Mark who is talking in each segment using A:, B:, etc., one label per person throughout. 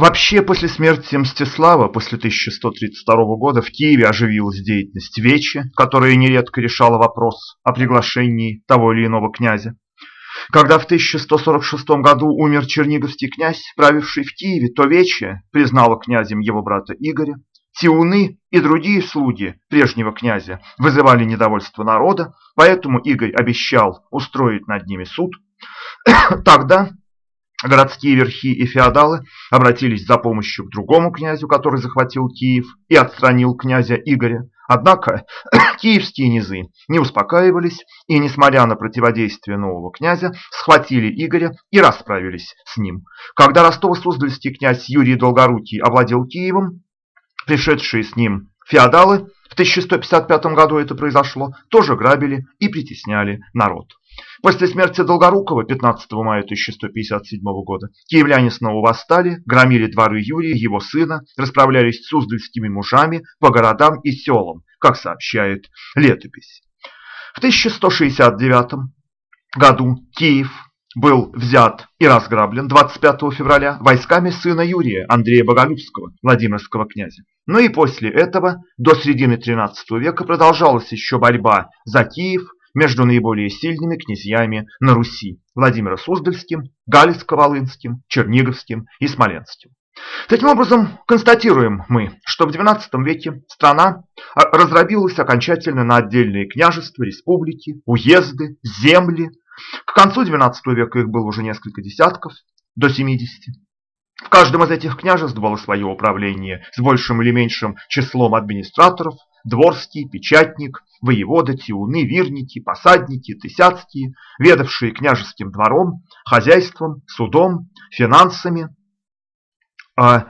A: Вообще, после смерти Мстислава, после 1132 года, в Киеве оживилась деятельность Вечи, которая нередко решала вопрос о приглашении того или иного князя. Когда в 1146 году умер черниговский князь, правивший в Киеве, то Вече признала князем его брата Игоря. Тиуны и другие слуги прежнего князя вызывали недовольство народа, поэтому Игорь обещал устроить над ними суд. Тогда городские верхи и феодалы обратились за помощью к другому князю, который захватил Киев и отстранил князя Игоря. Однако киевские низы не успокаивались и, несмотря на противодействие нового князя, схватили Игоря и расправились с ним. Когда Ростово-Суздальский князь Юрий Долгорукий овладел Киевом, пришедшие с ним феодалы, в 1155 году это произошло, тоже грабили и притесняли народ. После смерти Долгорукова 15 мая 1157 года киевляне снова восстали, громили дворы Юрия, его сына, расправлялись с суздальскими мужами по городам и селам, как сообщает летопись. В 1169 году Киев был взят и разграблен 25 февраля войсками сына Юрия, Андрея Боголюбского, Владимирского князя. Но и после этого до середины XIII века продолжалась еще борьба за Киев, между наиболее сильными князьями на Руси – Владимиром Суздальским, Галицко-Волынским, Черниговским и Смоленским. Таким образом, констатируем мы, что в XII веке страна разробилась окончательно на отдельные княжества, республики, уезды, земли. К концу XII века их было уже несколько десятков, до 70. В каждом из этих княжеств было свое управление с большим или меньшим числом администраторов, дворский, печатник, воевода, тиуны, вирники, посадники, тысяцкие, ведавшие княжеским двором, хозяйством, судом, финансами, а,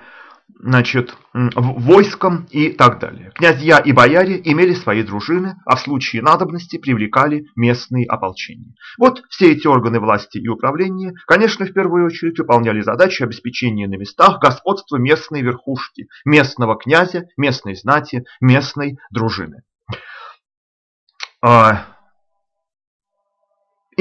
A: значит, войском и так далее. Князья и бояре имели свои дружины, а в случае надобности привлекали местные ополчения. Вот все эти органы власти и управления, конечно, в первую очередь выполняли задачи обеспечения на местах господства местной верхушки, местного князя, местной знати, местной дружины.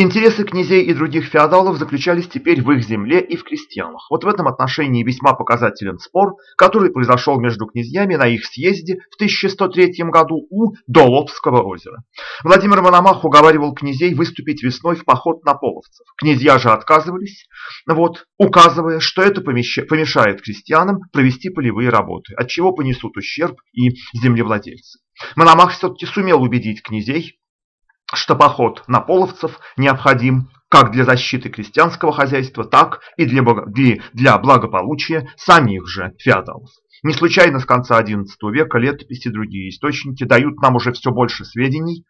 A: Интересы князей и других феодалов заключались теперь в их земле и в крестьянах. Вот в этом отношении весьма показателен спор, который произошел между князьями на их съезде в 1103 году у Долобского озера. Владимир Мономах уговаривал князей выступить весной в поход на половцев. Князья же отказывались, вот, указывая, что это помешает крестьянам провести полевые работы, от чего понесут ущерб и землевладельцы. Мономах все-таки сумел убедить князей, что поход на половцев необходим как для защиты крестьянского хозяйства, так и для, для благополучия самих же феодалов. Не случайно с конца XI века летописи и другие источники дают нам уже все больше сведений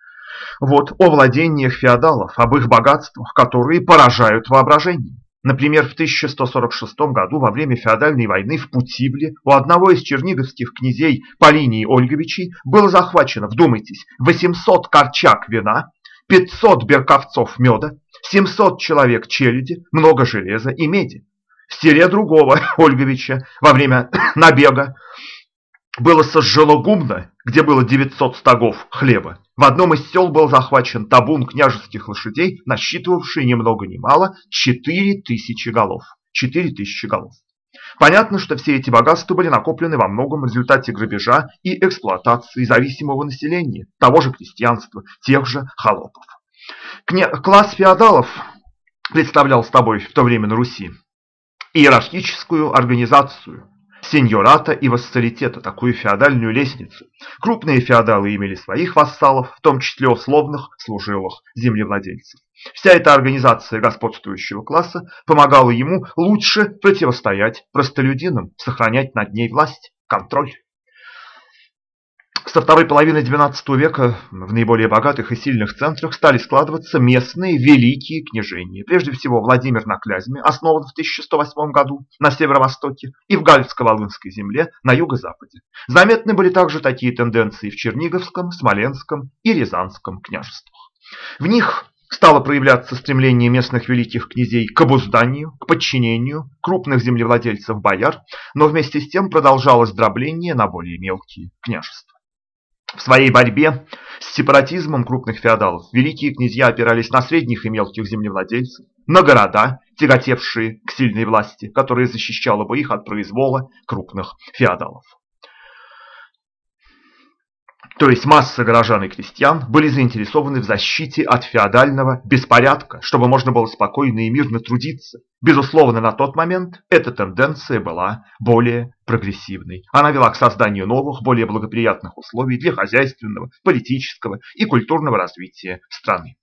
A: вот, о владениях феодалов, об их богатствах, которые поражают воображение. Например, в 1146 году во время феодальной войны в Путивле у одного из черниговских князей по линии Ольговичей было захвачено, вдумайтесь, 800 корчак вина, 500 берковцов меда, 700 человек челяди, много железа и меди. В селе другого Ольговича во время набега было сожжено гумно, где было 900 стогов хлеба. В одном из сел был захвачен табун княжеских лошадей, насчитывавший ни много ни мало 4000 голов. 4000 голов. Понятно, что все эти богатства были накоплены во многом в результате грабежа и эксплуатации зависимого населения, того же крестьянства, тех же холопов. Класс феодалов представлял с тобой в то время на Руси иерархическую организацию, сеньората и вассалитета, такую феодальную лестницу. Крупные феодалы имели своих вассалов, в том числе условных служилых землевладельцев. Вся эта организация господствующего класса помогала ему лучше противостоять простолюдинам, сохранять над ней власть, контроль. Со второй половины XII века в наиболее богатых и сильных центрах стали складываться местные великие княжения. Прежде всего Владимир на Клязьме, основан в 1108 году на северо-востоке, и в Галицко-Волынской земле на юго-западе. Заметны были также такие тенденции в Черниговском, Смоленском и Рязанском княжествах. В них стало проявляться стремление местных великих князей к обузданию, к подчинению крупных землевладельцев-бояр, но вместе с тем продолжалось дробление на более мелкие княжества. В своей борьбе с сепаратизмом крупных феодалов великие князья опирались на средних и мелких землевладельцев, на города, тяготевшие к сильной власти, которая защищала бы их от произвола крупных феодалов. То есть масса горожан и крестьян были заинтересованы в защите от феодального беспорядка, чтобы можно было спокойно и мирно трудиться. Безусловно, на тот момент эта тенденция была более прогрессивной. Она вела к созданию новых, более благоприятных условий для хозяйственного, политического и культурного развития страны.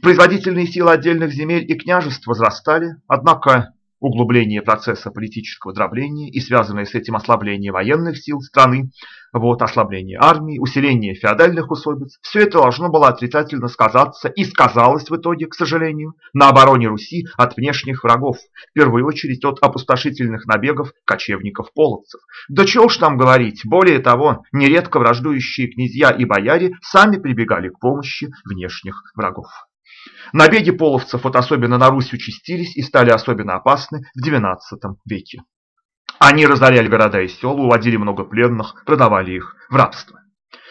A: Производительные силы отдельных земель и княжеств возрастали, однако углубление процесса политического дробления и связанное с этим ослабление военных сил страны, вот, ослабление армии, усиление феодальных усобиц, все это должно было отрицательно сказаться и сказалось в итоге, к сожалению, на обороне Руси от внешних врагов, в первую очередь от опустошительных набегов кочевников-половцев. Да чего уж там говорить, более того, нередко враждующие князья и бояре сами прибегали к помощи внешних врагов. Набеги половцев вот особенно на Русь участились и стали особенно опасны в XII веке. Они разоряли города и села, уводили много пленных, продавали их в рабство.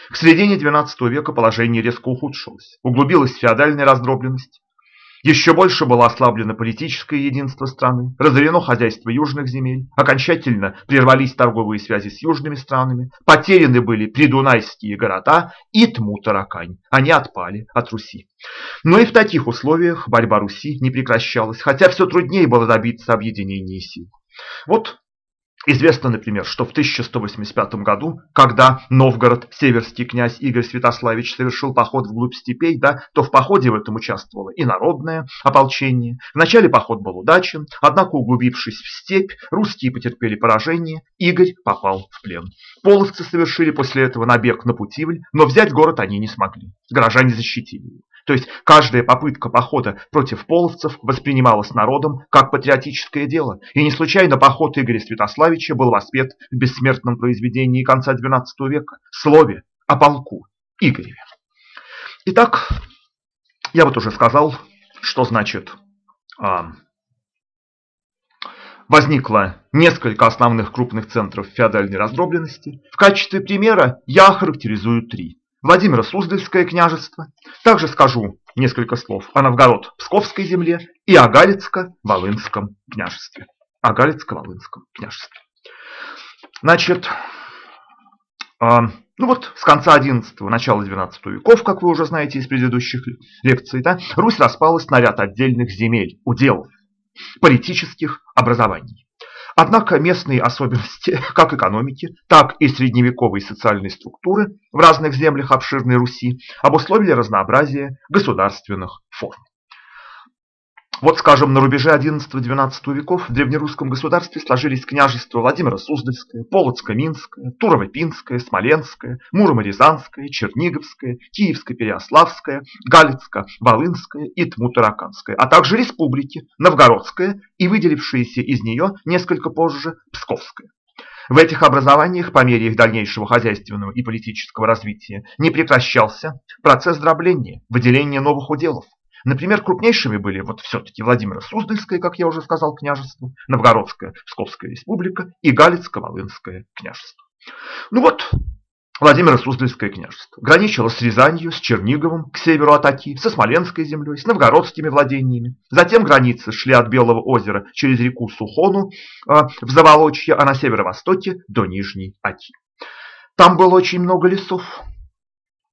A: К середине XII века положение резко ухудшилось, углубилась феодальная раздробленность, еще больше было ослаблено политическое единство страны, разорено хозяйство южных земель, окончательно прервались торговые связи с южными странами, потеряны были придунайские города и Тму-Таракань. Они отпали от Руси. Но и в таких условиях борьба Руси не прекращалась, хотя все труднее было добиться объединения сил. Вот Известно, например, что в 1185 году, когда Новгород, северский князь Игорь Святославич совершил поход вглубь степей, да, то в походе в этом участвовало и народное ополчение. Вначале поход был удачен, однако углубившись в степь, русские потерпели поражение, Игорь попал в плен. Половцы совершили после этого набег на Путивль, но взять город они не смогли. Горожане защитили его. То есть каждая попытка похода против половцев воспринималась народом как патриотическое дело. И не случайно поход Игоря Святославича был воспет в бессмертном произведении конца XII века «Слове о полку Игореве». Итак, я вот уже сказал, что значит а, возникло несколько основных крупных центров феодальной раздробленности. В качестве примера я характеризую три. Владимира Суздальское княжество. Также скажу несколько слов о Новгород-Псковской земле и о Галицко-Волынском княжестве. О Галицко-Волынском княжестве. Значит, э, ну вот с конца XI начала XII веков, как вы уже знаете из предыдущих лекций, да, Русь распалась на ряд отдельных земель, уделов, политических образований. Однако местные особенности как экономики, так и средневековой социальной структуры в разных землях обширной Руси обусловили разнообразие государственных форм. Вот, скажем, на рубеже XI-XII веков в древнерусском государстве сложились княжества Владимира Суздальское, Полоцко-Минское, Турово-Пинское, Смоленское, Муромо-Рязанское, Черниговское, Киевско-Переославское, Галицко-Волынское и Тмутараканское, а также республики Новгородская и выделившиеся из нее несколько позже Псковская. В этих образованиях, по мере их дальнейшего хозяйственного и политического развития, не прекращался процесс дробления, выделения новых уделов. Например, крупнейшими были вот все-таки Владимир Суздальское, как я уже сказал, княжество, Новгородская Псковская республика и Галицко-Волынское княжество. Ну вот, Владимир Суздальское княжество граничило с Рязанью, с Черниговым к северу от Оки, со Смоленской землей, с новгородскими владениями. Затем границы шли от Белого озера через реку Сухону э, в Заволочье, а на северо-востоке до Нижней Оки. Там было очень много лесов,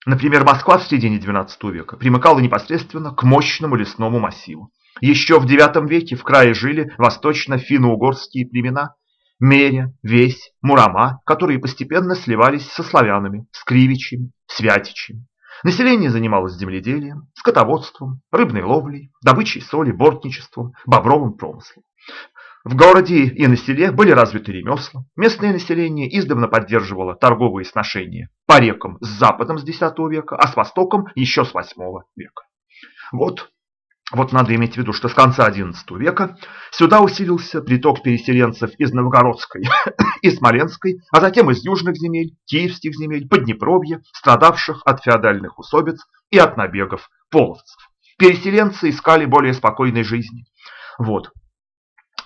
A: Например, Москва в середине XII века примыкала непосредственно к мощному лесному массиву. Еще в IX веке в крае жили восточно-финно-угорские племена Меря, Весь, Мурама, которые постепенно сливались со славянами, с кривичами, святичами. Население занималось земледелием, скотоводством, рыбной ловлей, добычей соли, бортничеством, бобровым промыслом. В городе и на селе были развиты ремесла. Местное население издавна поддерживало торговые сношения по рекам с западом с X века, а с востоком еще с VIII века. Вот, вот надо иметь в виду, что с конца XI века сюда усилился приток переселенцев из Новгородской и Смоленской, а затем из южных земель, киевских земель, Поднепровья, страдавших от феодальных усобиц и от набегов половцев. Переселенцы искали более спокойной жизни. Вот,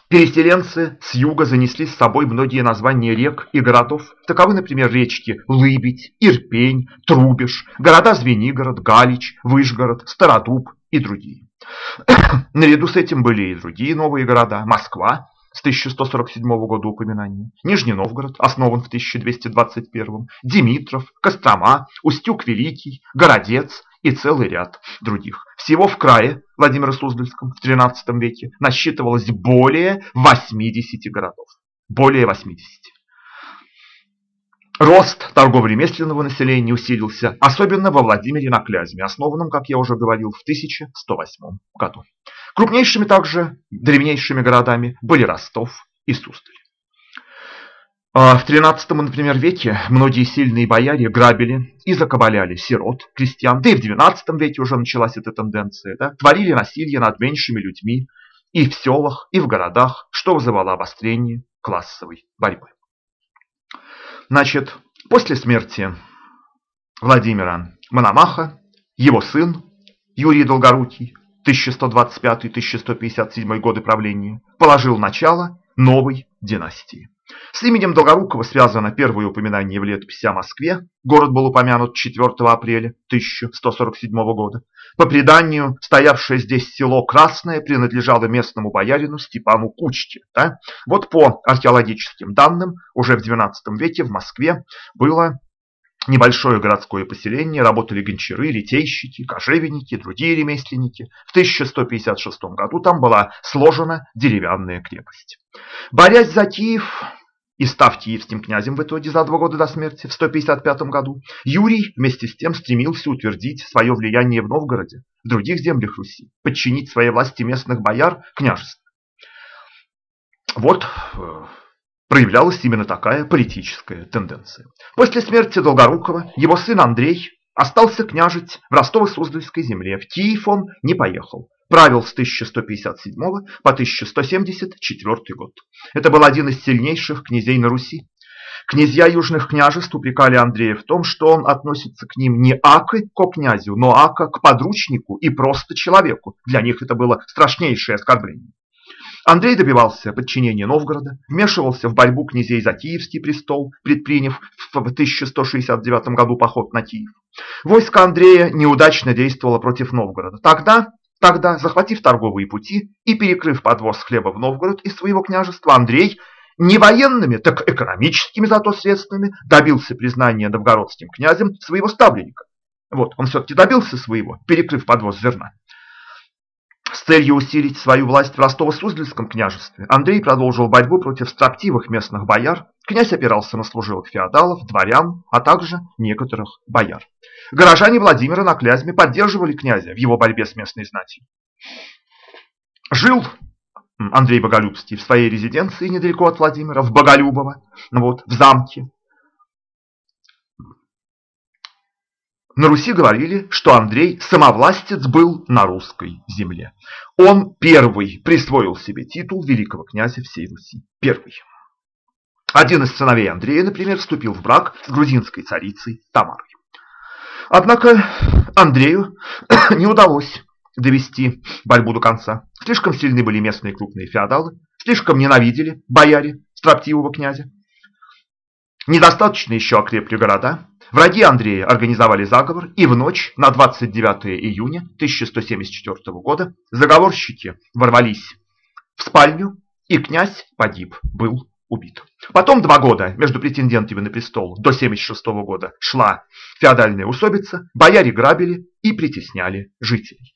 A: Переселенцы с юга занесли с собой многие названия рек и городов. Таковы, например, речки Лыбедь, Ирпень, Трубеж, города Звенигород, Галич, Выжгород, Стародуб и другие. Наряду с этим были и другие новые города. Москва с 1147 года упоминания, Нижний Новгород, основан в 1221, Димитров, Кострома, Устюг Великий, Городец и целый ряд других. Всего в крае Владимира Суздальском в XIII веке насчитывалось более 80 городов. Более 80. Рост торгово-ремесленного населения усилился, особенно во Владимире на Клязьме, основанном, как я уже говорил, в 1108 году. Крупнейшими также древнейшими городами были Ростов и Суздаль. А в XIII, например, веке многие сильные бояре грабили и закабаляли сирот, крестьян, да и в XII веке уже началась эта тенденция, да, творили насилие над меньшими людьми и в селах, и в городах, что вызывало обострение классовой борьбы. Значит, после смерти Владимира Мономаха, его сын Юрий Долгорукий, 1125-1157 годы правления, положил начало новой династии. С именем Долгорукова связано первое упоминание в летописи о Москве. Город был упомянут 4 апреля 1147 года. По преданию, стоявшее здесь село Красное принадлежало местному боярину Степану Кучке. Да? Вот по археологическим данным, уже в XII веке в Москве было небольшое городское поселение, работали гончары, литейщики, кожевенники, другие ремесленники. В 1156 году там была сложена деревянная крепость. Борясь за Киев, и став киевским князем в итоге за два года до смерти, в 155 году, Юрий вместе с тем стремился утвердить свое влияние в Новгороде, в других землях Руси, подчинить своей власти местных бояр княжеств. Вот э, проявлялась именно такая политическая тенденция. После смерти Долгорукова его сын Андрей остался княжить в Ростово-Суздальской земле. В Киев он не поехал правил с 1157 по 1174 год. Это был один из сильнейших князей на Руси. Князья южных княжеств упрекали Андрея в том, что он относится к ним не ака к князю, но ака к подручнику и просто человеку. Для них это было страшнейшее оскорбление. Андрей добивался подчинения Новгорода, вмешивался в борьбу князей за Киевский престол, предприняв в 1169 году поход на Киев. Войско Андрея неудачно действовало против Новгорода. Тогда Тогда, захватив торговые пути и перекрыв подвоз хлеба в Новгород из своего княжества, Андрей не военными, так экономическими зато средствами добился признания новгородским князем своего ставленника. Вот, он все-таки добился своего, перекрыв подвоз зерна. С целью усилить свою власть в Ростово-Суздальском княжестве Андрей продолжил борьбу против строптивых местных бояр. Князь опирался на служилых феодалов, дворян, а также некоторых бояр. Горожане Владимира на Клязьме поддерживали князя в его борьбе с местной знатью. Жил Андрей Боголюбский в своей резиденции недалеко от Владимира, в Боголюбово, вот, в замке. На Руси говорили, что Андрей самовластец был на русской земле. Он первый присвоил себе титул великого князя всей Руси. Первый. Один из сыновей Андрея, например, вступил в брак с грузинской царицей Тамарой. Однако Андрею не удалось довести борьбу до конца. Слишком сильны были местные крупные феодалы, слишком ненавидели бояре строптивого князя. Недостаточно еще окрепли города, Враги Андрея организовали заговор, и в ночь на 29 июня 1174 года заговорщики ворвались в спальню, и князь погиб, был убит. Потом два года между претендентами на престол до 76 года шла феодальная усобица, бояре грабили и притесняли жителей.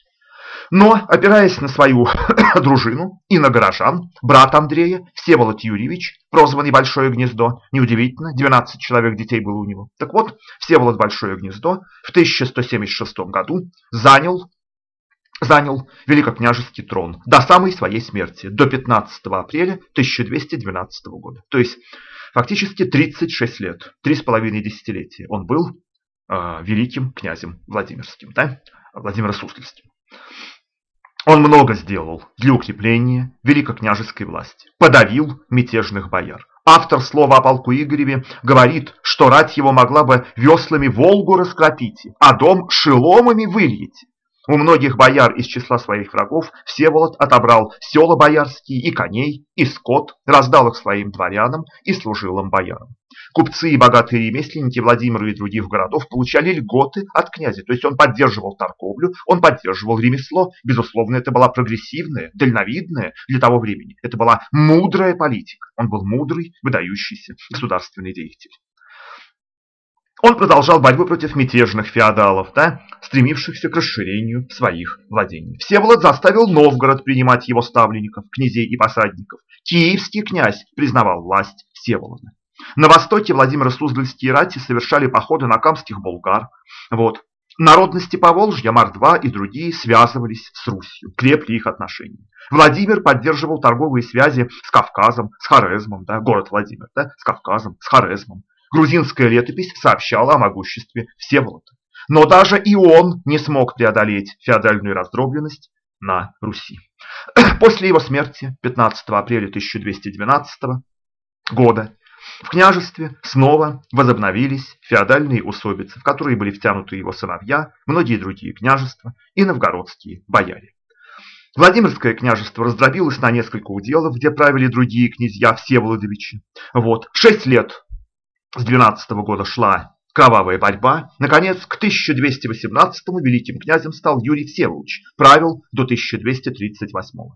A: Но, опираясь на свою дружину и на горожан, брат Андрея, Всеволод Юрьевич, прозванный Большое Гнездо, неудивительно, 12 человек детей было у него. Так вот, Всеволод Большое Гнездо в 1176 году занял, занял великокняжеский трон до самой своей смерти, до 15 апреля 1212 года. То есть, фактически 36 лет, 3,5 десятилетия он был э, великим князем Владимирским, да? Владимира Суздальским. Он много сделал для укрепления великокняжеской власти, подавил мятежных бояр. Автор слова о полку Игореве говорит, что рать его могла бы веслами Волгу раскропить, а дом шеломами выльете. У многих бояр из числа своих врагов Всеволод отобрал села боярские и коней, и скот, раздал их своим дворянам и служилым боярам. Купцы и богатые ремесленники Владимира и других городов получали льготы от князя, то есть он поддерживал торговлю, он поддерживал ремесло. Безусловно, это была прогрессивная, дальновидная для того времени. Это была мудрая политика. Он был мудрый, выдающийся государственный деятель. Он продолжал борьбу против мятежных феодалов, да, стремившихся к расширению своих владений. Всеволод заставил Новгород принимать его ставленников, князей и посадников. Киевский князь признавал власть Всеволода. На востоке Владимир Суздальские рати совершали походы на камских булгар. Вот. Народности Поволжья, Мордва и другие связывались с Русью, крепли их отношения. Владимир поддерживал торговые связи с Кавказом, с Хорезмом, да, город Владимир, да, с Кавказом, с Хорезмом. Грузинская летопись сообщала о могуществе Всеволода. Но даже и он не смог преодолеть феодальную раздробленность на Руси. После его смерти 15 апреля 1212 года в княжестве снова возобновились феодальные усобицы, в которые были втянуты его сыновья, многие другие княжества и новгородские бояре. Владимирское княжество раздробилось на несколько уделов, где правили другие князья Всеволодовичи. Вот, шесть лет с 12 года шла кровавая борьба. Наконец, к 1218-му великим князем стал Юрий Всеволодович, правил до 1238 -го.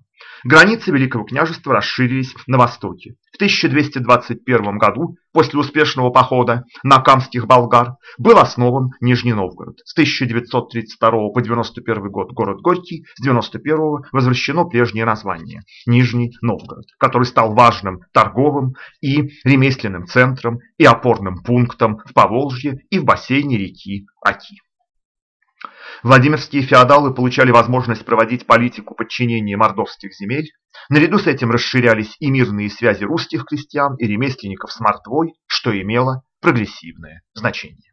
A: Границы Великого княжества расширились на востоке. В 1221 году, после успешного похода на камских болгар, был основан Нижний Новгород. С 1932 по 91 год город Горький, с 91 возвращено прежнее название – Нижний Новгород, который стал важным торговым и ремесленным центром и опорным пунктом в Поволжье и в бассейне реки Аки. Владимирские феодалы получали возможность проводить политику подчинения мордовских земель. Наряду с этим расширялись и мирные связи русских крестьян и ремесленников с Мордвой, что имело прогрессивное значение.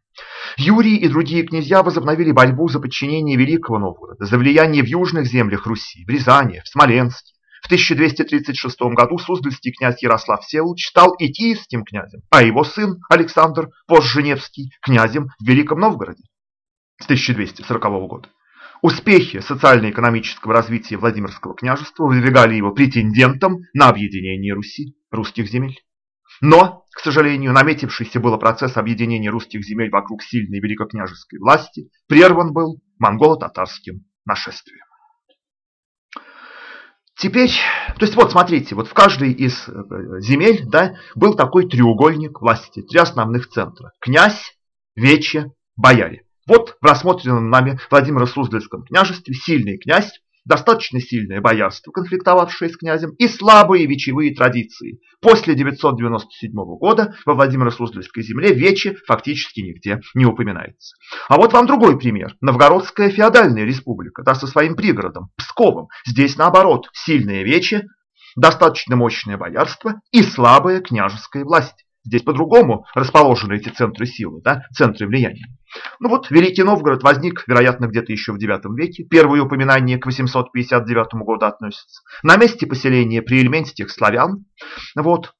A: Юрий и другие князья возобновили борьбу за подчинение Великого Новгорода, за влияние в южных землях Руси, в Рязани, в Смоленске. В 1236 году Суздальский князь Ярослав Всеволодович стал и киевским князем, а его сын Александр, позже Невский, князем в Великом Новгороде с 1240 года. Успехи социально-экономического развития Владимирского княжества выдвигали его претендентом на объединение Руси, русских земель. Но, к сожалению, наметившийся был процесс объединения русских земель вокруг сильной великокняжеской власти прерван был монголо-татарским нашествием. Теперь, то есть вот смотрите, вот в каждой из э, земель да, был такой треугольник власти, три основных центра. Князь, вече, бояре. Вот в рассмотренном нами Владимира Суздальском княжестве сильный князь, достаточно сильное боярство, конфликтовавшее с князем, и слабые вечевые традиции. После 997 года во Владимиро-Суздальской земле вече фактически нигде не упоминается. А вот вам другой пример. Новгородская феодальная республика, да, со своим пригородом, Псковом. Здесь наоборот, сильное вече, достаточно мощное боярство и слабая княжеская власть. Здесь по-другому расположены эти центры силы, да, центры влияния. Ну вот, Великий Новгород возник, вероятно, где-то еще в IX веке. Первые упоминания к 859 году относятся. На месте поселения приэльменских славян, вот,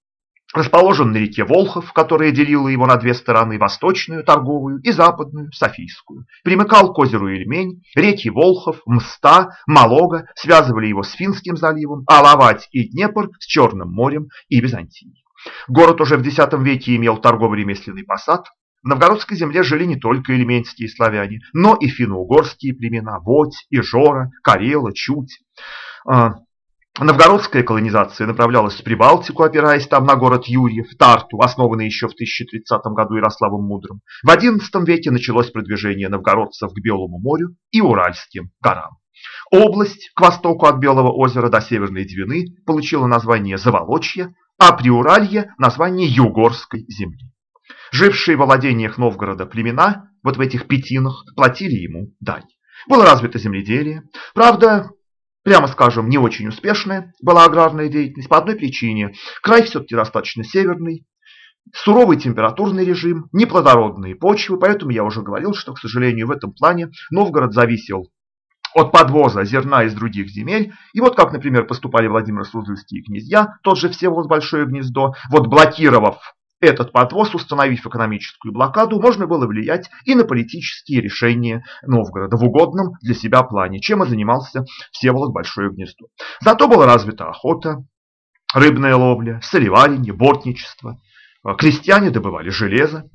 A: расположен на реке Волхов, которая делила его на две стороны, восточную, торговую, и западную, Софийскую. Примыкал к озеру Ильмень, реки Волхов, Мста, Малога связывали его с Финским заливом, а Лавать и Днепр с Черным морем и Византией. Город уже в X веке имел торгово-ремесленный посад. В новгородской земле жили не только элементские славяне, но и финно-угорские племена – Водь, Ижора, Карела, Чуть. А, новгородская колонизация направлялась в Прибалтику, опираясь там на город Юрьев, Тарту, основанный еще в 1030 году Ярославом Мудрым. В XI веке началось продвижение новгородцев к Белому морю и Уральским горам. Область к востоку от Белого озера до Северной Двины получила название Заволочье, а Приуралье – название Югорской земли. Жившие в владениях Новгорода племена вот в этих пятинах платили ему дань. Было развито земледелие. Правда, прямо скажем, не очень успешная была аграрная деятельность по одной причине. Край все-таки достаточно северный, суровый температурный режим, неплодородные почвы, поэтому я уже говорил, что, к сожалению, в этом плане Новгород зависел от подвоза зерна из других земель. И вот как, например, поступали Владимир Суздальские князья, тот же Всеволод Большое Гнездо, вот блокировав этот подвоз, установив экономическую блокаду, можно было влиять и на политические решения Новгорода в угодном для себя плане, чем и занимался Всеволод Большое Гнездо. Зато была развита охота, рыбная ловля, солеварение, бортничество. Крестьяне добывали железо.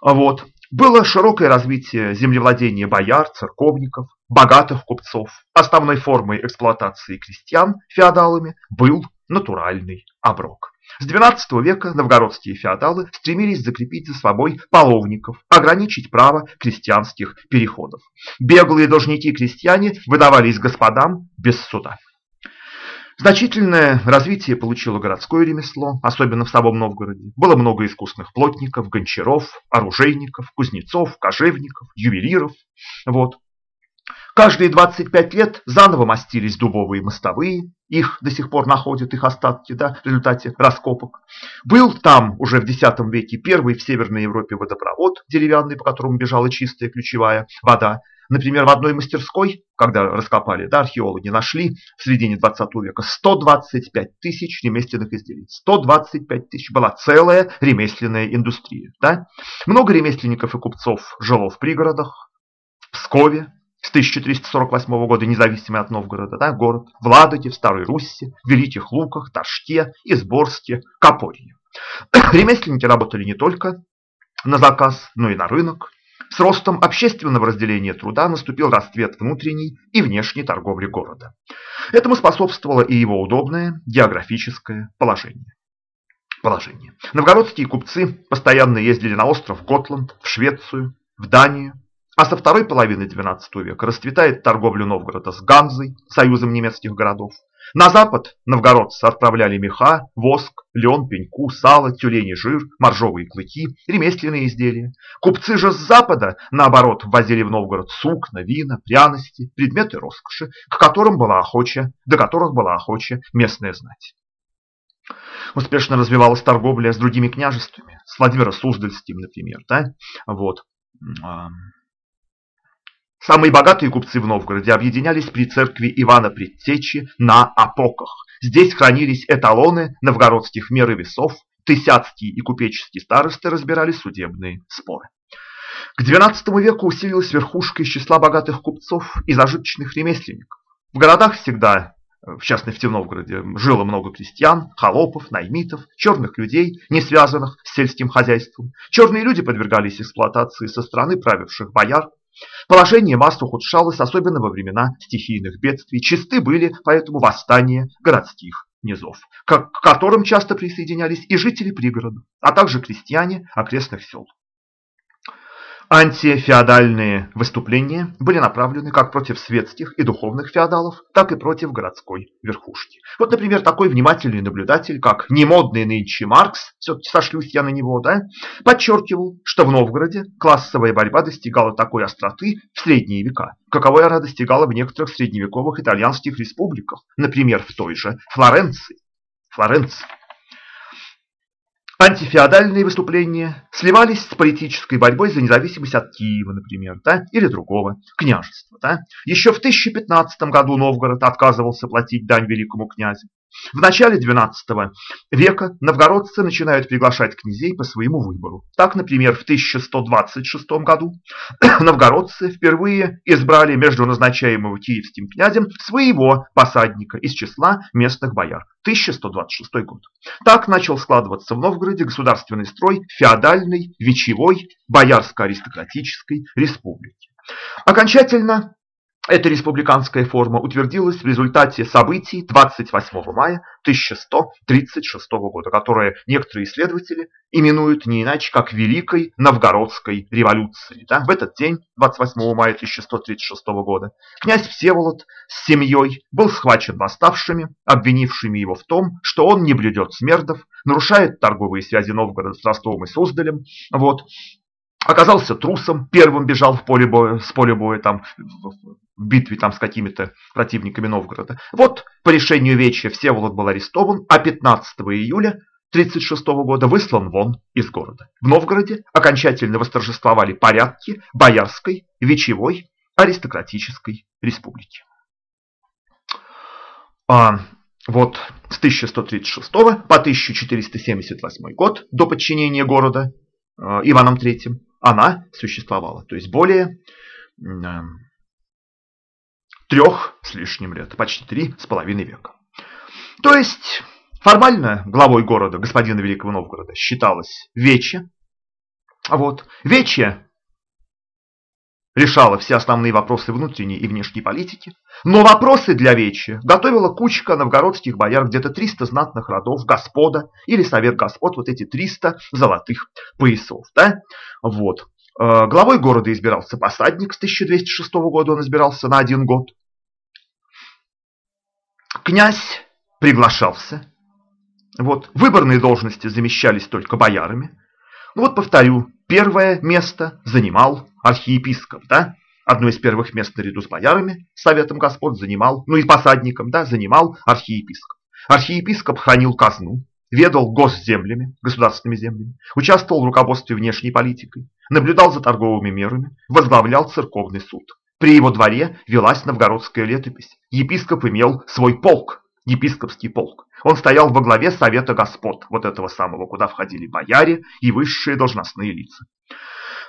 A: Вот. Было широкое развитие землевладения бояр, церковников, богатых купцов. Основной формой эксплуатации крестьян феодалами был натуральный оброк. С XII века новгородские феодалы стремились закрепить за собой половников, ограничить право крестьянских переходов. Беглые должники-крестьяне выдавались господам без суда. Значительное развитие получило городское ремесло, особенно в самом Новгороде. Было много искусных плотников, гончаров, оружейников, кузнецов, кожевников, ювелиров. Вот. Каждые 25 лет заново мастились дубовые мостовые, их до сих пор находят, их остатки да, в результате раскопок. Был там уже в X веке первый в Северной Европе водопровод деревянный, по которому бежала чистая ключевая вода. Например, в одной мастерской, когда раскопали, да, археологи нашли в середине 20 века 125 тысяч ремесленных изделий. 125 тысяч была целая ремесленная индустрия. Да? Много ремесленников и купцов жило в пригородах, в Пскове, с 1348 года независимый от Новгорода, да, город, в Ладоге, в Старой Руссе, Великих Луках, Ташке, Изборске, Копорье. Ремесленники работали не только на заказ, но и на рынок, с ростом общественного разделения труда наступил расцвет внутренней и внешней торговли города. Этому способствовало и его удобное географическое положение. положение. Новгородские купцы постоянно ездили на остров Готланд, в Швецию, в Данию, а со второй половины XII века расцветает торговля Новгорода с Ганзой, союзом немецких городов, на запад новгородцы отправляли меха, воск, лен, пеньку, сало, тюлени жир, моржовые клыки, ремесленные изделия. Купцы же с запада, наоборот, ввозили в Новгород сукна, вина, пряности, предметы роскоши, к которым была охоча, до которых была охоча местная знать. Успешно развивалась торговля с другими княжествами, с Владимиром Суздальским, например. Да? Вот. Самые богатые купцы в Новгороде объединялись при церкви Ивана Предтечи на опоках. Здесь хранились эталоны новгородских мер и весов, тысяцкие и купеческие старосты разбирали судебные споры. К XII веку усилилась верхушка из числа богатых купцов и зажиточных ремесленников. В городах всегда, в частности в Новгороде, жило много крестьян, холопов, наймитов, черных людей, не связанных с сельским хозяйством. Черные люди подвергались эксплуатации со стороны правивших бояр, Положение масс ухудшалось, особенно во времена стихийных бедствий. Чисты были поэтому восстания городских низов, к которым часто присоединялись и жители пригородов, а также крестьяне окрестных сел. Антифеодальные выступления были направлены как против светских и духовных феодалов, так и против городской верхушки. Вот, например, такой внимательный наблюдатель, как немодный нынче Маркс, все-таки сошлюсь я на него, да, подчеркивал, что в Новгороде классовая борьба достигала такой остроты в средние века, каковой она достигала в некоторых средневековых итальянских республиках, например, в той же Флоренции. Флоренции. Антифеодальные выступления сливались с политической борьбой за независимость от Киева, например, да, или другого княжества. Да. Еще в 1015 году Новгород отказывался платить дань великому князю. В начале XII века новгородцы начинают приглашать князей по своему выбору. Так, например, в 1126 году новгородцы впервые избрали между назначаемого киевским князем своего посадника из числа местных бояр. 1126 год. Так начал складываться в Новгороде государственный строй феодальной, вечевой, боярско-аристократической республики. Окончательно эта республиканская форма утвердилась в результате событий 28 мая 1136 года, которое некоторые исследователи именуют не иначе, как Великой Новгородской революцией. Да? В этот день, 28 мая 1136 года, князь Всеволод с семьей был схвачен восставшими, обвинившими его в том, что он не блюдет смердов, нарушает торговые связи Новгорода с Ростовом и Суздалем, вот, оказался трусом, первым бежал в поле боя, с поля боя там, в битве там с какими-то противниками Новгорода. Вот по решению Веча Всеволод был арестован, а 15 июля 1936 года выслан вон из города. В Новгороде окончательно восторжествовали порядки боярской, вечевой, аристократической республики. А, вот с 1136 по 1478 год до подчинения города э, Иваном III она существовала. То есть более э, трех с лишним лет, почти три с половиной века. То есть формально главой города, господина Великого Новгорода, считалось Вече. Вот. Вече решала все основные вопросы внутренней и внешней политики, но вопросы для Вечи готовила кучка новгородских бояр, где-то 300 знатных родов, господа или совет господ, вот эти 300 золотых поясов. Да? Вот. Э, главой города избирался посадник с 1206 года, он избирался на один год. Князь приглашался. Вот. Выборные должности замещались только боярами. Ну вот повторю, первое место занимал архиепископ, да? Одно из первых мест наряду с боярами, советом господ занимал, ну и посадником, да, занимал архиепископ. Архиепископ хранил казну, ведал госземлями, государственными землями, участвовал в руководстве внешней политикой, наблюдал за торговыми мерами, возглавлял церковный суд. При его дворе велась новгородская летопись. Епископ имел свой полк, епископский полк. Он стоял во главе Совета Господ, вот этого самого, куда входили бояре и высшие должностные лица.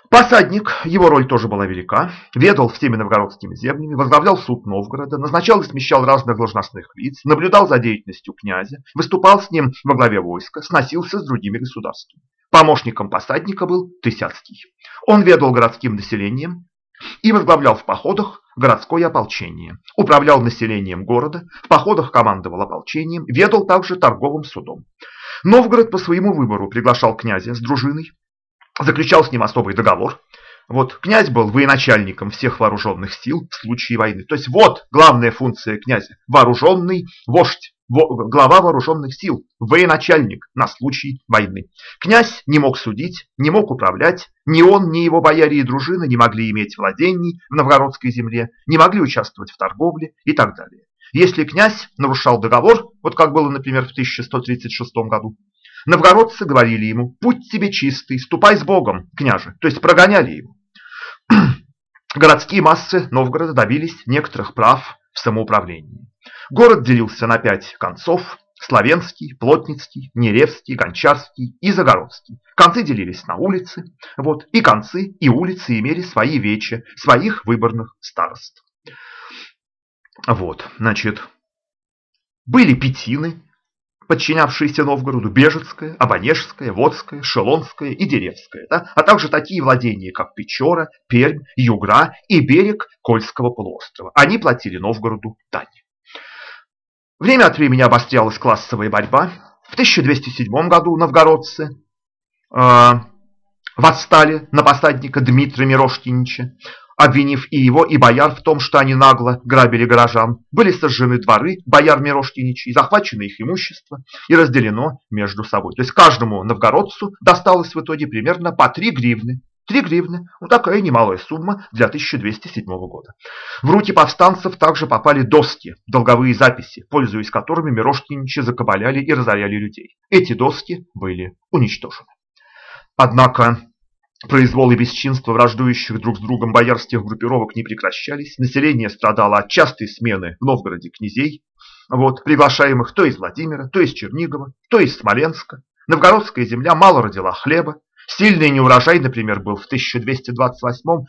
A: Посадник, его роль тоже была велика, ведал всеми новгородскими землями, возглавлял суд Новгорода, назначал и смещал разных должностных лиц, наблюдал за деятельностью князя, выступал с ним во главе войска, сносился с другими государствами. Помощником посадника был Тысяцкий. Он ведал городским населением и возглавлял в походах городское ополчение, управлял населением города, в походах командовал ополчением, ведал также торговым судом. Новгород по своему выбору приглашал князя с дружиной, заключал с ним особый договор. Вот князь был военачальником всех вооруженных сил в случае войны. То есть вот главная функция князя – вооруженный вождь глава вооруженных сил, военачальник на случай войны. Князь не мог судить, не мог управлять, ни он, ни его бояре и дружина не могли иметь владений в новгородской земле, не могли участвовать в торговле и так далее. Если князь нарушал договор, вот как было, например, в 1136 году, новгородцы говорили ему «Путь тебе чистый, ступай с Богом, княже», то есть прогоняли его. Городские массы Новгорода добились некоторых прав в самоуправлении. Город делился на пять концов – Славянский, Плотницкий, Неревский, Гончарский и Загородский. Концы делились на улицы, вот, и концы, и улицы имели свои вечи, своих выборных старост. Вот, значит, были пятины, подчинявшиеся Новгороду, Бежецкая, Абонежская, Водская, Шелонская и Деревская, да? а также такие владения, как Печора, Пермь, Югра и берег Кольского полуострова. Они платили Новгороду дань. Время от времени обострялась классовая борьба. В 1207 году новгородцы э, восстали на посадника Дмитрия Мирошкинича, обвинив и его, и бояр в том, что они нагло грабили горожан. Были сожжены дворы бояр Мирошкиничей, захвачено их имущество и разделено между собой. То есть каждому новгородцу досталось в итоге примерно по 3 гривны 3 гривны, ну такая немалая сумма для 1207 года. В руки повстанцев также попали доски, долговые записи, пользуясь которыми Мирошкиничи закабаляли и разоряли людей. Эти доски были уничтожены. Однако произвол и бесчинство враждующих друг с другом боярских группировок не прекращались, население страдало от частой смены в Новгороде князей, вот, приглашаемых то из Владимира, то из Чернигова, то из Смоленска. Новгородская земля мало родила хлеба, Сильный неурожай, например, был в 1228-230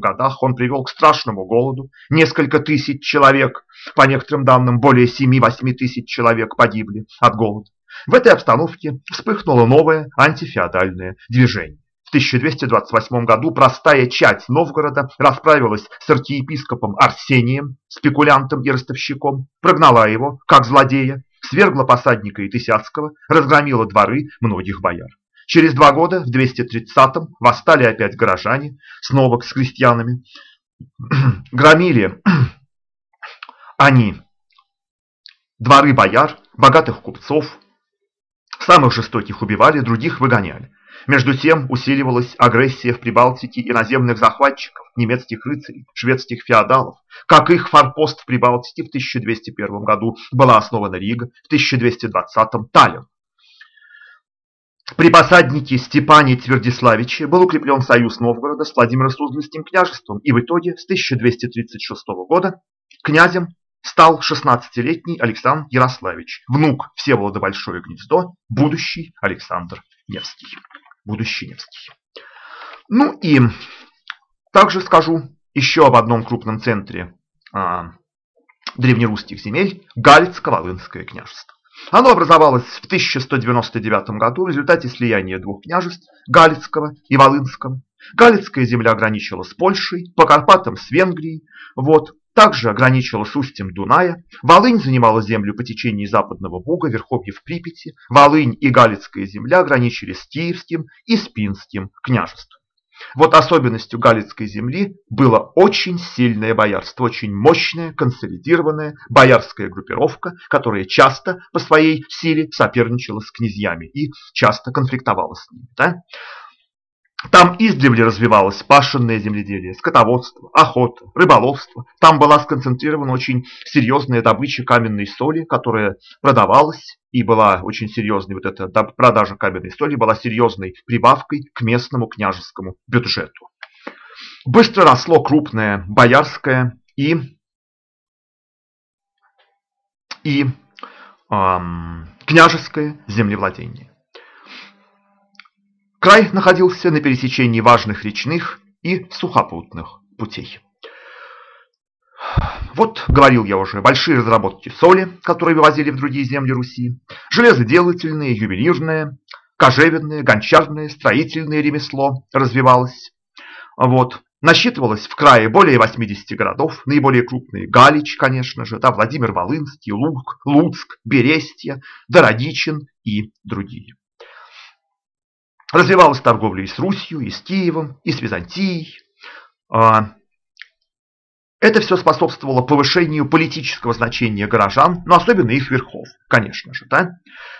A: годах. Он привел к страшному голоду. Несколько тысяч человек, по некоторым данным, более 7-8 тысяч человек погибли от голода. В этой обстановке вспыхнуло новое антифеодальное движение. В 1228 году простая часть Новгорода расправилась с архиепископом Арсением, спекулянтом и ростовщиком, прогнала его, как злодея, свергла посадника и Тысяцкого, разгромила дворы многих бояр. Через два года, в 230-м, восстали опять горожане, снова с крестьянами. Громили они дворы бояр, богатых купцов, самых жестоких убивали, других выгоняли. Между тем усиливалась агрессия в Прибалтике иноземных захватчиков, немецких рыцарей, шведских феодалов. Как их форпост в Прибалтике в 1201 году была основана Рига, в 1220-м Таллин. При посаднике Степане Твердиславиче был укреплен союз Новгорода с Владимиро-Суздальским княжеством, и в итоге с 1236 года князем стал 16-летний Александр Ярославич, внук Всеволода Большое Гнездо, будущий Александр Невский. Будущий Невский. Ну и также скажу еще об одном крупном центре а, древнерусских земель – Галицко-Волынское княжество. Оно образовалось в 1199 году в результате слияния двух княжеств – Галицкого и Волынского. Галицкая земля граничила с Польшей, по Карпатам с Венгрией, вот, также ограничила с устьем Дуная. Волынь занимала землю по течению Западного Буга, верховьев Припяти. Волынь и Галицкая земля граничили с Киевским и Спинским княжеством. Вот особенностью Галицкой земли было очень сильное боярство, очень мощная, консолидированная боярская группировка, которая часто по своей силе соперничала с князьями и часто конфликтовала с ними. Да? Там издревле развивалось пашенное земледелие, скотоводство, охота, рыболовство. Там была сконцентрирована очень серьезная добыча каменной соли, которая продавалась и была очень серьезной, вот эта продажа каменной соли была серьезной прибавкой к местному княжескому бюджету. Быстро росло крупное боярское и, и эм, княжеское землевладение. Край находился на пересечении важных речных и сухопутных путей. Вот, говорил я уже, большие разработки соли, которые вывозили в другие земли Руси, железоделательное, ювелирное, кожевенное, гончарное, строительное ремесло развивалось. Вот. Насчитывалось в крае более 80 городов, наиболее крупные Галич, конечно же, да, Владимир Волынский, Лук, Луцк, Берестье, Дородичин и другие. Развивалась торговля и с Русью, и с Киевом, и с Византией. А, это все способствовало повышению политического значения горожан, но особенно их верхов, конечно же. Да?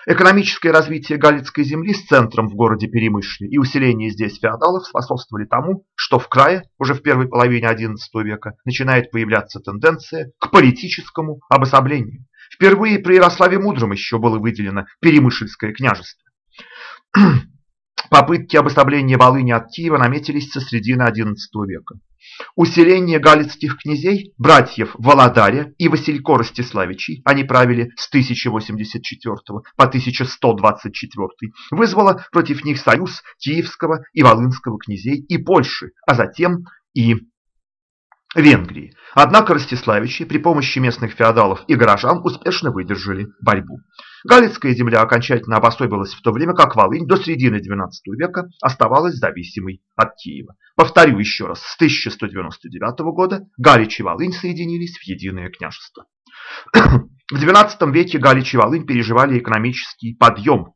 A: Экономическое развитие Галицкой земли с центром в городе Перемышле и усиление здесь феодалов способствовали тому, что в крае уже в первой половине XI века начинает появляться тенденция к политическому обособлению. Впервые при Ярославе Мудром еще было выделено Перемышльское княжество. Попытки обособления Волыни от Киева наметились со средины XI века. Усиление галицких князей, братьев Володаря и Василько Ростиславичей, они правили с 1084 по 1124, вызвало против них союз Киевского и Волынского князей и Польши, а затем и Венгрии. Однако Ростиславичи при помощи местных феодалов и горожан успешно выдержали борьбу. Галицкая земля окончательно обособилась в то время, как Волынь до середины XII века оставалась зависимой от Киева. Повторю еще раз, с 1199 года Галич и Волынь соединились в единое княжество. В XII веке Галич и Волынь переживали экономический подъем.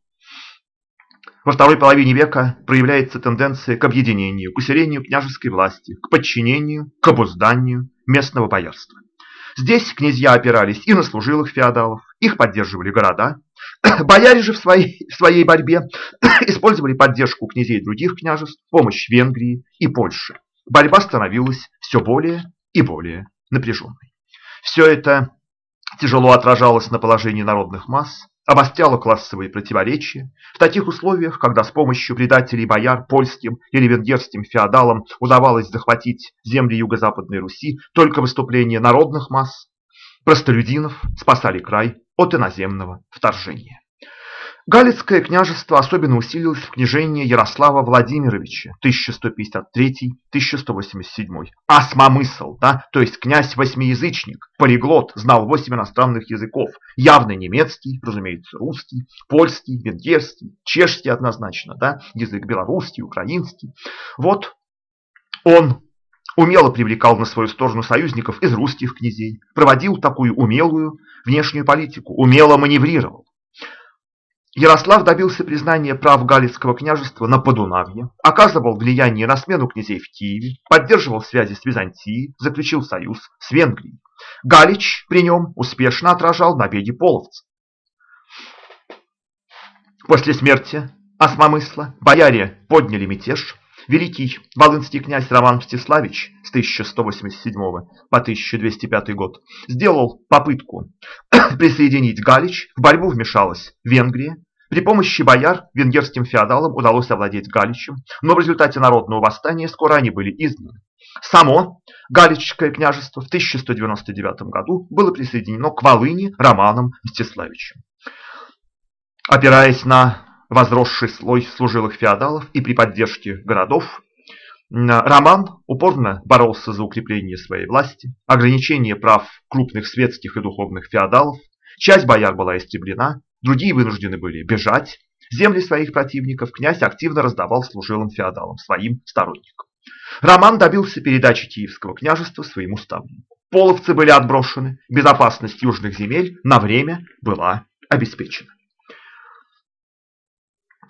A: Во второй половине века проявляется тенденция к объединению, к усилению княжеской власти, к подчинению, к обузданию местного боярства. Здесь князья опирались и на служилых феодалов, их поддерживали города. Бояре же в своей, в своей борьбе использовали поддержку князей других княжеств, помощь Венгрии и Польши. Борьба становилась все более и более напряженной. Все это тяжело отражалось на положении народных масс, обостряло классовые противоречия. В таких условиях, когда с помощью предателей бояр польским или венгерским феодалам удавалось захватить земли Юго-Западной Руси, только выступления народных масс, простолюдинов спасали край от иноземного вторжения. Галицкое княжество особенно усилилось в княжении Ярослава Владимировича 1153-1187. Осмомысл, да, то есть князь-восьмиязычник, полиглот, знал восемь иностранных языков, явно немецкий, разумеется, русский, польский, венгерский, чешский однозначно, да, язык белорусский, украинский. Вот он умело привлекал на свою сторону союзников из русских князей, проводил такую умелую внешнюю политику, умело маневрировал. Ярослав добился признания прав Галицкого княжества на Подунавье, оказывал влияние на смену князей в Киеве, поддерживал связи с Византией, заключил союз с Венгрией. Галич при нем успешно отражал набеги половцев. После смерти Осмомысла бояре подняли мятеж. Великий волынский князь Роман Мстиславич с 1187 по 1205 год сделал попытку присоединить Галич. В борьбу вмешалась Венгрия, При помощи бояр венгерским феодалам удалось овладеть Галичем, но в результате народного восстания скоро они были изгнаны. Само Галичское княжество в 1199 году было присоединено к Волыни Романом Мстиславичем. Опираясь на возросший слой служилых феодалов и при поддержке городов, Роман упорно боролся за укрепление своей власти, ограничение прав крупных светских и духовных феодалов, часть бояр была истреблена, другие вынуждены были бежать. Земли своих противников князь активно раздавал служилым феодалам, своим сторонникам. Роман добился передачи Киевского княжества своему ставленнику. Половцы были отброшены, безопасность южных земель на время была обеспечена.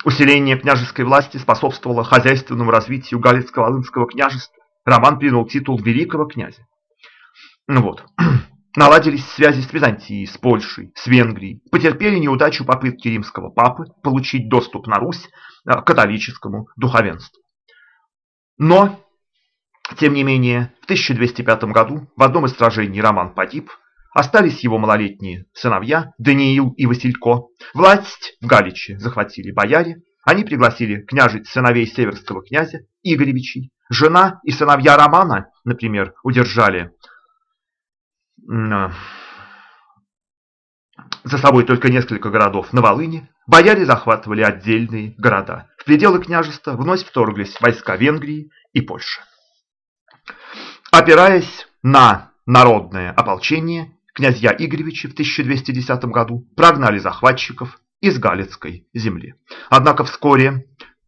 A: Усиление княжеской власти способствовало хозяйственному развитию Галицко-Волынского княжества. Роман принял титул великого князя. Ну вот. Наладились связи с Византией, с Польшей, с Венгрией. Потерпели неудачу попытки римского папы получить доступ на Русь э, к католическому духовенству. Но, тем не менее, в 1205 году в одном из сражений Роман погиб, Остались его малолетние сыновья Даниил и Василько. Власть в Галиче захватили бояре. Они пригласили княжить сыновей северского князя Игоревичей. Жена и сыновья Романа, например, удержали за собой только несколько городов на Волыне. Бояре захватывали отдельные города. В пределы княжества вновь вторглись войска Венгрии и Польши. Опираясь на народное ополчение, князья Игоревичи в 1210 году прогнали захватчиков из Галицкой земли. Однако вскоре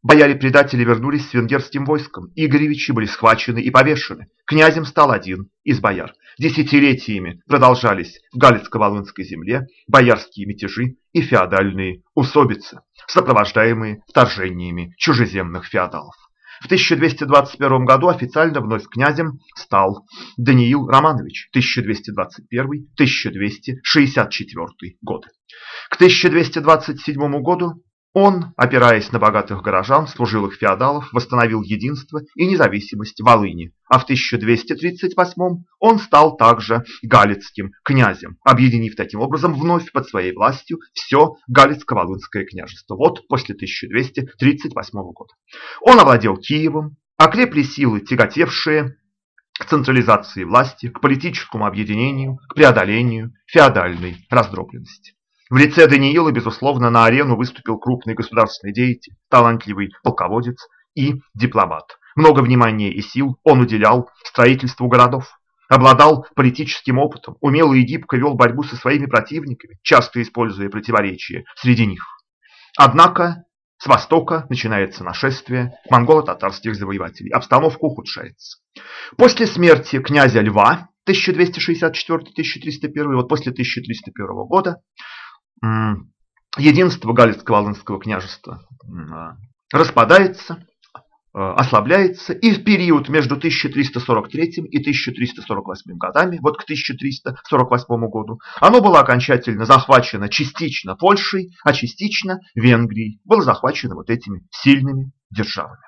A: бояре-предатели вернулись с венгерским войском. Игоревичи были схвачены и повешены. Князем стал один из бояр. Десятилетиями продолжались в Галицко-Волынской земле боярские мятежи и феодальные усобицы, сопровождаемые вторжениями чужеземных феодалов. В 1221 году официально вновь князем стал Даниил Романович 1221-1264 годы. К 1227 году он, опираясь на богатых горожан, служилых феодалов, восстановил единство и независимость Волыни, а в 1238 он стал также галицким князем, объединив таким образом вновь под своей властью все Галицко-Волынское княжество. Вот после 1238 года. Он овладел Киевом, окрепли силы, тяготевшие к централизации власти, к политическому объединению, к преодолению феодальной раздробленности. В лице Даниила, безусловно, на арену выступил крупный государственный деятель, талантливый полководец и дипломат. Много внимания и сил он уделял строительству городов. Обладал политическим опытом, умело и гибко вел борьбу со своими противниками, часто используя противоречия среди них. Однако с востока начинается нашествие монголо-татарских завоевателей. Обстановка ухудшается. После смерти князя Льва 1264-1301, вот после 1301 года, единство Галицко-Волынского княжества распадается, э, ослабляется, и в период между 1343 и 1348 годами, вот к 1348 году, оно было окончательно захвачено частично Польшей, а частично Венгрией, было захвачено вот этими сильными державами.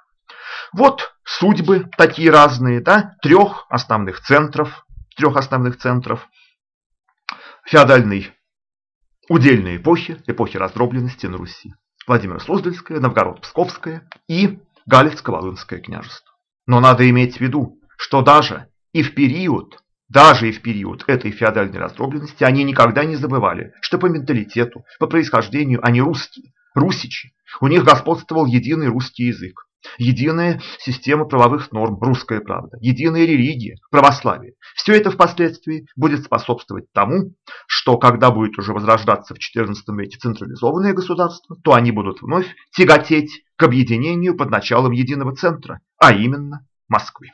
A: Вот судьбы такие разные, да, трех основных центров, трех основных центров феодальной удельные эпохи, эпохи раздробленности на Руси. Владимир Суздальское, Новгород-Псковское и Галицко-Волынское княжество. Но надо иметь в виду, что даже и в период, даже и в период этой феодальной раздробленности они никогда не забывали, что по менталитету, по происхождению они русские, русичи. У них господствовал единый русский язык. Единая система правовых норм, русская правда, единая религия, православие. Все это впоследствии будет способствовать тому, что когда будет уже возрождаться в XIV веке централизованное государство, то они будут вновь тяготеть к объединению под началом единого центра, а именно Москвы.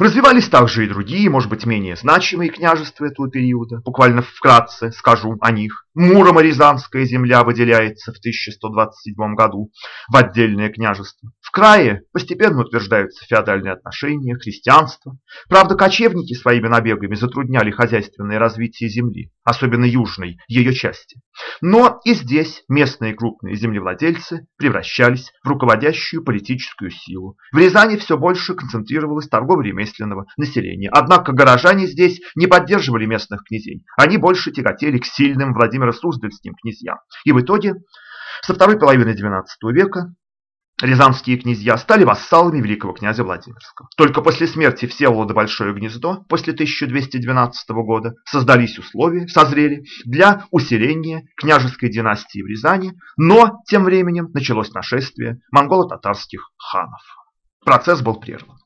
A: Развивались также и другие, может быть, менее значимые княжества этого периода. Буквально вкратце скажу о них. Муромо-Рязанская земля выделяется в 1127 году в отдельное княжество. В крае постепенно утверждаются феодальные отношения, христианство. Правда, кочевники своими набегами затрудняли хозяйственное развитие земли. Особенно южной ее части. Но и здесь местные крупные землевладельцы превращались в руководящую политическую силу. В Рязани все больше концентрировалось торгово-ремесленного населения. Однако горожане здесь не поддерживали местных князей. Они больше тяготели к сильным Владимиро-Суздальским князьям. И в итоге со второй половины XII века Рязанские князья стали вассалами великого князя Владимирского. Только после смерти Всеволода Большое Гнездо, после 1212 года, создались условия, созрели для усиления княжеской династии в Рязани, но тем временем началось нашествие монголо-татарских ханов. Процесс был прерван.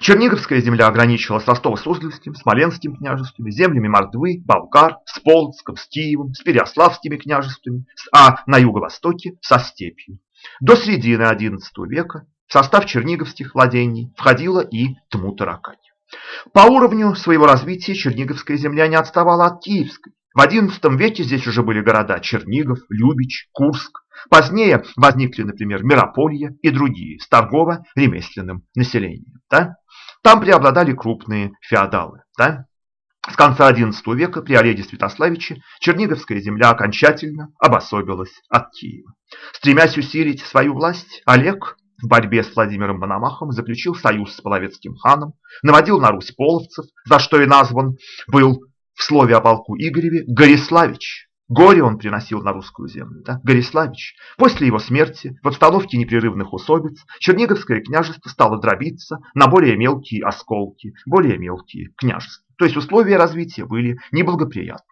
A: Черниговская земля ограничивалась Ростово-Суздальским, Смоленским княжествами, землями Мордвы, Болгар, с Полоцком, с Киевом, с Переославскими княжествами, а на юго-востоке со степью. До середины XI века в состав черниговских владений входила и Тмутаракань. По уровню своего развития Черниговская земля не отставала от Киевской. В XI веке здесь уже были города Чернигов, Любич, Курск. Позднее возникли, например, Мирополье и другие с торгово-ремесленным населением. Да? Там преобладали крупные феодалы. Да? С конца XI века при Олеге Святославиче Черниговская земля окончательно обособилась от Киева. Стремясь усилить свою власть, Олег в борьбе с Владимиром Мономахом заключил союз с половецким ханом, наводил на Русь половцев, за что и назван был в слове о полку Игореве Гориславич. Горе он приносил на русскую землю, да? Гориславич. После его смерти, в обстановке непрерывных усобиц, Черниговское княжество стало дробиться на более мелкие осколки, более мелкие княжества. То есть условия развития были неблагоприятны.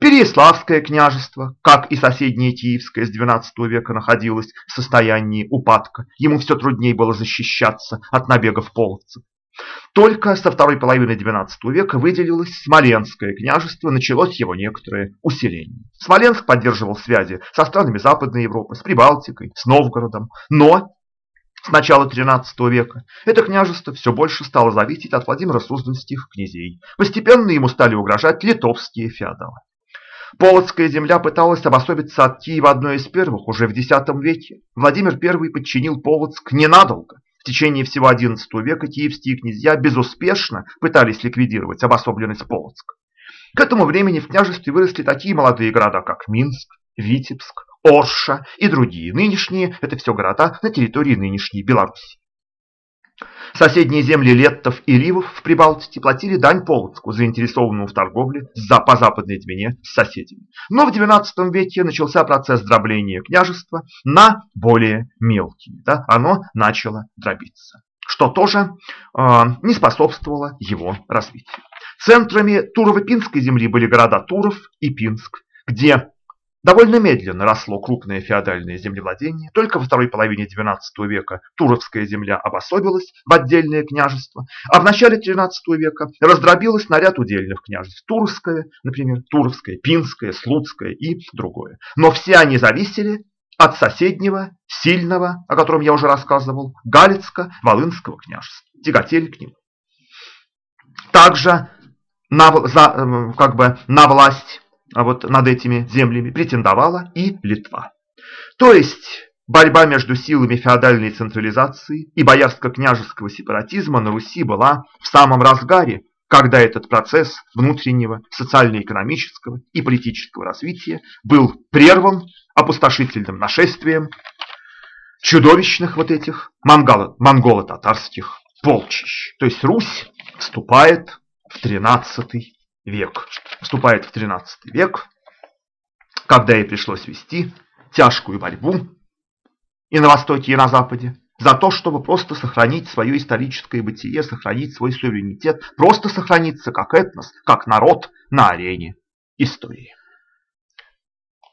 A: Переяславское княжество, как и соседнее Киевское с XII века, находилось в состоянии упадка. Ему все труднее было защищаться от набегов половцев. Только со второй половины XII века выделилось Смоленское княжество, началось его некоторое усиление. Смоленск поддерживал связи со странами Западной Европы, с Прибалтикой, с Новгородом, но с начала XIII века это княжество все больше стало зависеть от Владимира Суздальских князей. Постепенно ему стали угрожать литовские феодалы. Полоцкая земля пыталась обособиться от Киева одной из первых уже в X веке. Владимир I подчинил Полоцк ненадолго, в течение всего XI века киевские князья безуспешно пытались ликвидировать обособленность Полоцка. К этому времени в княжестве выросли такие молодые города, как Минск, Витебск, Орша и другие. Нынешние – это все города на территории нынешней Беларуси. Соседние земли леттов и ривов в Прибалтике платили дань Полоцку, заинтересованному в торговле за, по западной Двине с соседями. Но в XII веке начался процесс дробления княжества на более мелкие. Да? Оно начало дробиться, что тоже э, не способствовало его развитию. Центрами Турово-Пинской земли были города Туров и Пинск, где Довольно медленно росло крупное феодальное землевладение. Только во второй половине XII века Туровская земля обособилась в отдельное княжество, а в начале XIII века раздробилась на ряд удельных княжеств. Туровское, например, Туровское, Пинское, Слуцкое и другое. Но все они зависели от соседнего, сильного, о котором я уже рассказывал, Галицко-Волынского княжества. Тяготели к нему. Также на, за, э, как бы, на власть а вот над этими землями претендовала и Литва. То есть борьба между силами феодальной централизации и боярско-княжеского сепаратизма на Руси была в самом разгаре, когда этот процесс внутреннего социально-экономического и политического развития был прерван опустошительным нашествием чудовищных вот этих монголо-татарских полчищ. То есть Русь вступает в 13 век. Вступает в 13 век, когда ей пришлось вести тяжкую борьбу и на Востоке, и на Западе, за то, чтобы просто сохранить свое историческое бытие, сохранить свой суверенитет, просто сохраниться как этнос, как народ на арене истории.